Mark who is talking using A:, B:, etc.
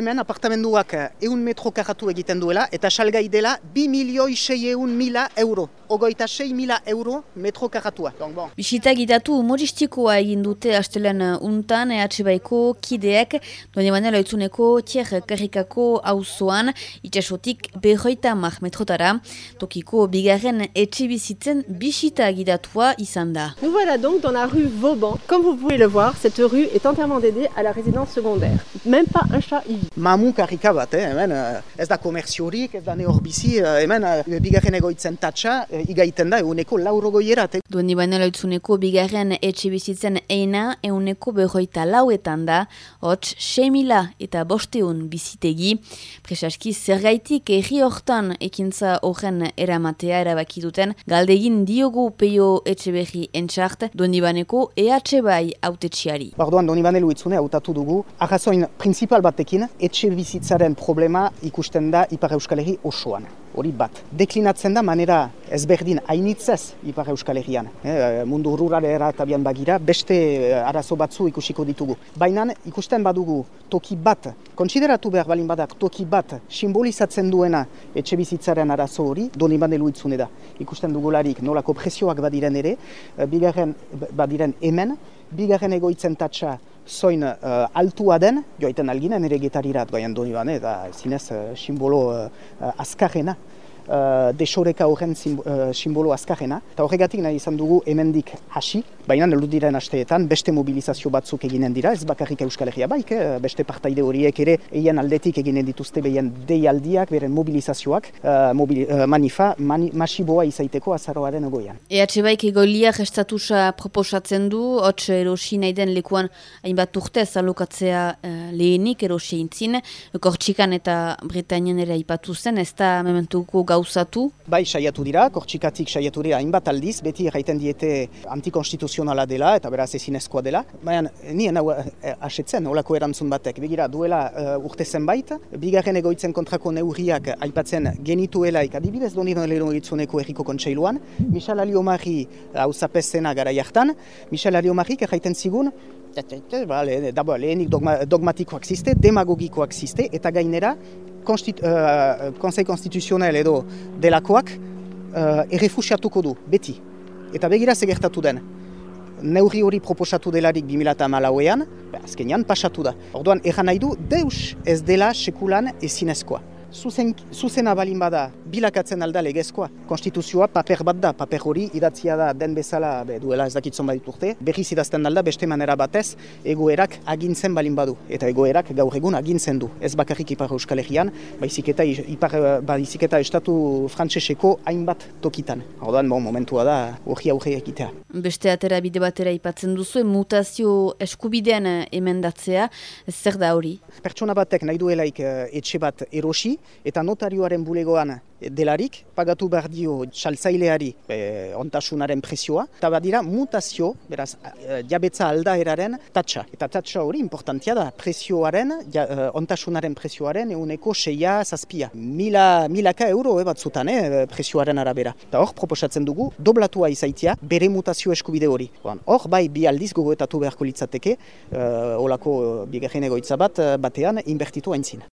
A: hemen apartamenduak eun metro karratu egiten duela eta salgai dela bi milioi sei eun mila euro. Ogoita sei mila euro metro karratua.
B: Bon. Bisita gitatu humoristikoa egin dute astelen untan EH Baiko kideek doni manela itzuneko tier karrikako auzoan itxasotik behoita mar metrotara tokiko bigarren etxe bizitzen bisita gidatua izan da.
C: Nous voilà donc dans la rue Vauban. Comme vous pouvez le voir, cette rue est entièrement dédiée à la résidence secondaire. Même pas un chat y vit.
A: Mamu karrika bat, eh? hemen ez da komerziorik, ez da neorbizi, hemen bigarren egoitzen tatsa, igaiten da eguneko lauro goierat. Eh?
B: Duendi baina loitzuneko bigarren etxe bizitzen eina eguneko behoita lauetan da, hots 6.000 eta bosteun bizitegi. Presaski zergaitik erri hortan ekintza horren eramatea erabaki duten, galdegin diogu peio etxe behi entxart, duendi baneko EH bai autetxiari.
A: Bardoan, doni banelu itzune hautatu dugu, arrazoin principal batekin, etxe bizitzaren problema ikusten da Ipar Euskal Herri osoan hori bat. Deklinatzen da manera ezberdin hainitzez Ipar Euskal Herrian. E, mundu ruralera eta bagira, beste eh, arazo batzu ikusiko ditugu. Baina ikusten badugu toki bat, konsideratu behar balin badak toki bat simbolizatzen duena etxe bizitzaren arazo hori, doni bandelu itzune da. Ikusten dugularik nolako presioak badiren ere, bigarren badiren hemen, bigarren egoitzen tatsa zoin uh, altua den, joaiten alginen ere getarirat goian doni bane, eta zinez uh, simbolo uh, azkarrena uh, desoreka horren uh, simbolo azkarrena. Eta horregatik nahi izan dugu hemendik hasi, baina nelu diren hasteetan beste mobilizazio batzuk eginen dira, ez bakarrik Euskal Herria baik, eh? beste partaide horiek ere eien aldetik eginen dituzte behien deialdiak, beren mobilizazioak, uh, mobil, uh, manifa, mani, masiboa izaiteko azaroaren egoian.
B: EH baik egolia gestatusa proposatzen du, hotz erosi nahi den lekuan hainbat urtez alokatzea uh, lehenik erosi intzin, kortxikan eta Britainian ere aipatu zen, ez da mementuko gauzatu?
A: Bai, saiatu dira, kortxikatik saiatu dira hainbat aldiz, beti erraiten diete antikonstituzionala dela eta beraz ezinezkoa dela. Baina, nien hau eh, asetzen, olako erantzun batek. Begira, duela uh, urte zenbait, bigarren egoitzen kontrako neurriak aipatzen genituelaik, adibidez doni lehenu egitzuneko erriko kontseiluan, Michel Aliomari hau zapezena gara jartan, Michel Aliomarik erraiten zigun, Ba, lehenik dogmatikoak ziste, demagogikoak ziste, eta gainera konstit, uh, konsei konstituzionel edo delakoak uh, errefusiatuko du, beti. Eta begira segertatu den. Neurri hori proposatu delarik 2008an, azkenean pasatu da. Orduan, erran nahi du, deus ez dela sekulan ezinezkoa zuzen, zuzena balin bada bilakatzen alda legezkoa. Konstituzioa paper bat da, paper hori idatzia da den bezala be, duela ez dakitzon badit urte. Berriz idazten alda beste manera batez egoerak agintzen balin badu. Eta egoerak gaur egun agintzen du. Ez bakarrik Ipar Euskal Herrian, baizik eta, ipar, baizik eta estatu frantseseko hainbat tokitan. Hordan, bon, momentua da hori aurre egitea.
B: Beste atera bide batera ipatzen duzu, mutazio eskubidean emendatzea, zer da hori?
A: Pertsona batek nahi duelaik eh, etxe bat erosi, eta notarioaren bulegoan delarik, pagatu behar dio saltzaileari e, ontasunaren presioa, eta badira mutazio, beraz, e, jabetza aldaeraren tatsa. Eta tatsa hori importantia da, presioaren, ja, e, ontasunaren presioaren eguneko seia zazpia. Mila, milaka euro e, batzutan e, presioaren arabera. Eta hor, proposatzen dugu, doblatua izaitia, bere mutazio eskubide hori. Hor, bai, bi aldiz gogoetatu beharko litzateke, e, olako bigarren egoitza bat, batean, inbertitu haintzin.